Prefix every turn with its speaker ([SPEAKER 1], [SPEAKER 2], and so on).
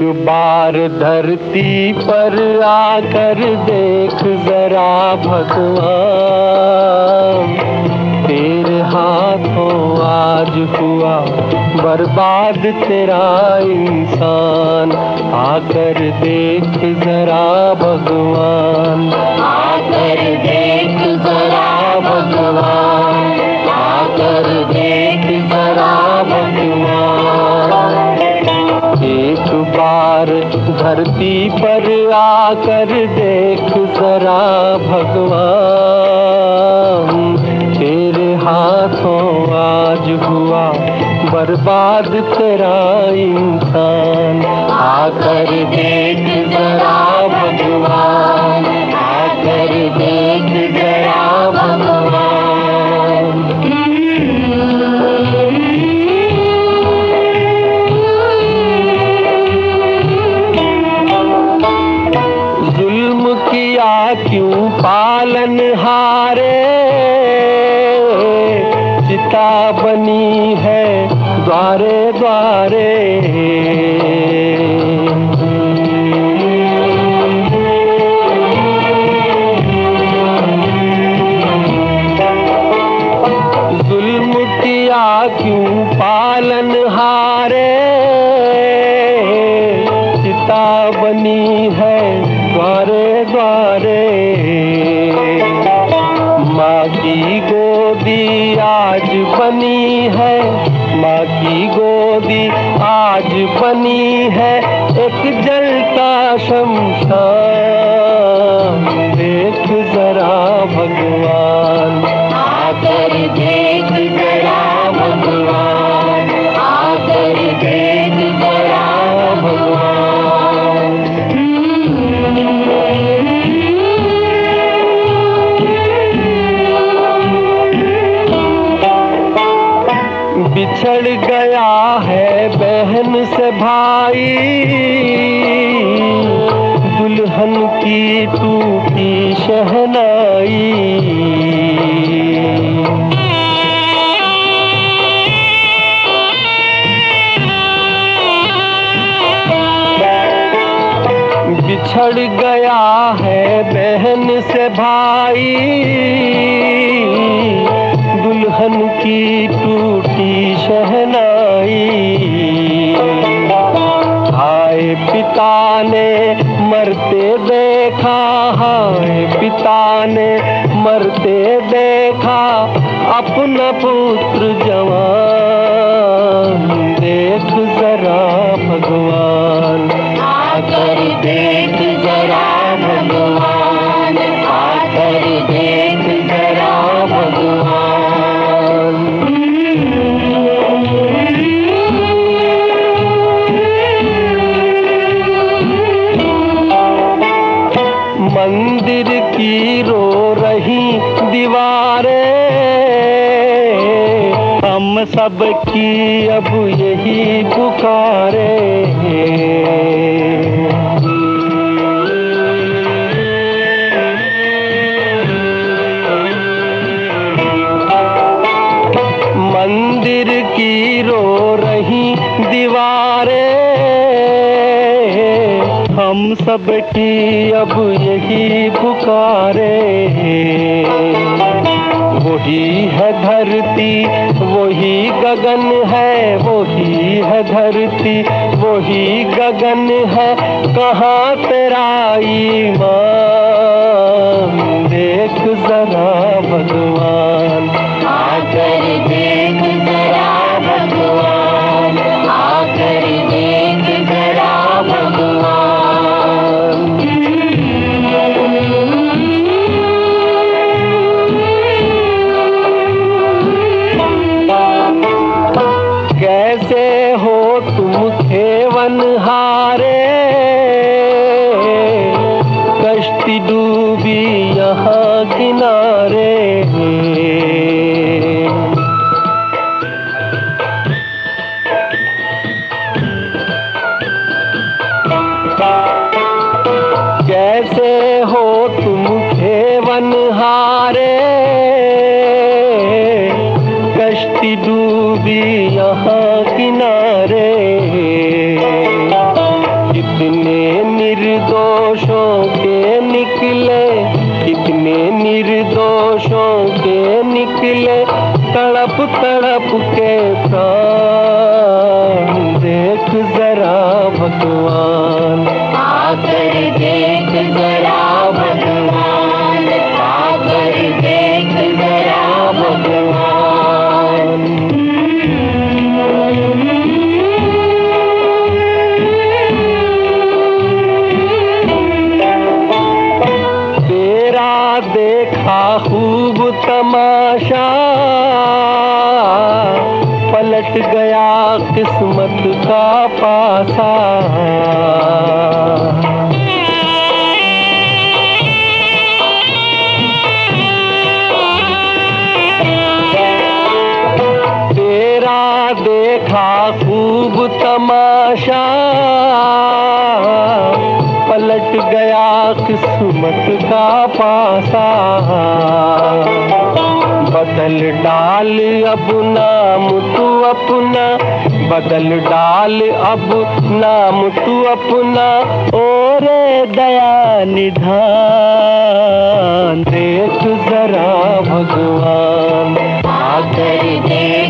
[SPEAKER 1] बार धरती पर आकर देख जरा भगवान। तेरे हाथों आज हुआ बर्बाद तेरा इंसान। आकर देख जरा भगवान।
[SPEAKER 2] आकर देख जरा भगवान।
[SPEAKER 1] धरती पर आकर देख जरा भगवान। तेरे हाथों आज हुआ बर्बाद तेरा इंसान। आकर देख जरा भगवान, आकर देख किया क्यों पालन हारे? चिता बनी है द्वारे द्वारे। जुल्म किया क्यों पालन हारे? चिता बनी है द्वारे द्वारे माँ की गोदी आज बनी है। माँ की गोदी आज बनी है। एक जलता शमशान, देख जरा भगवान। बिछड़ गया है बहन से भाई। दुल्हन की टूटी शहनाई। बिछड़ गया है बहन से भाई। दुल्हन की टूटी शहनाई। हाय पिता ने मरते देखा, हाय पिता ने मरते देखा, अपना पुत्र जवान देख जरा भगवान। हम सब की अब यही पुकारे मंदिर की रो रही दीवारें हम सब की अब यही पुकारे वही है धरती गगन है वही है धरती वही गगन है। कहाँ तेरा ईमान?
[SPEAKER 2] हारे कश्ती डूबी यहाँ किनारे।
[SPEAKER 1] कैसे हो तुम खेवन हारे? कश्ती डूबी यहाँ किनारे। दिल तड़प तड़प के कान देख जरा भगवान आकर देख जरा देखा खूब तमाशा। पलट गया किस्मत का पासा। गया किस्मत का पासा। बदल डाल अब नाम तू अपना, बदल डाल अब नाम तू अपना। और दया निधान, देख जरा भगवान।
[SPEAKER 2] आकर दे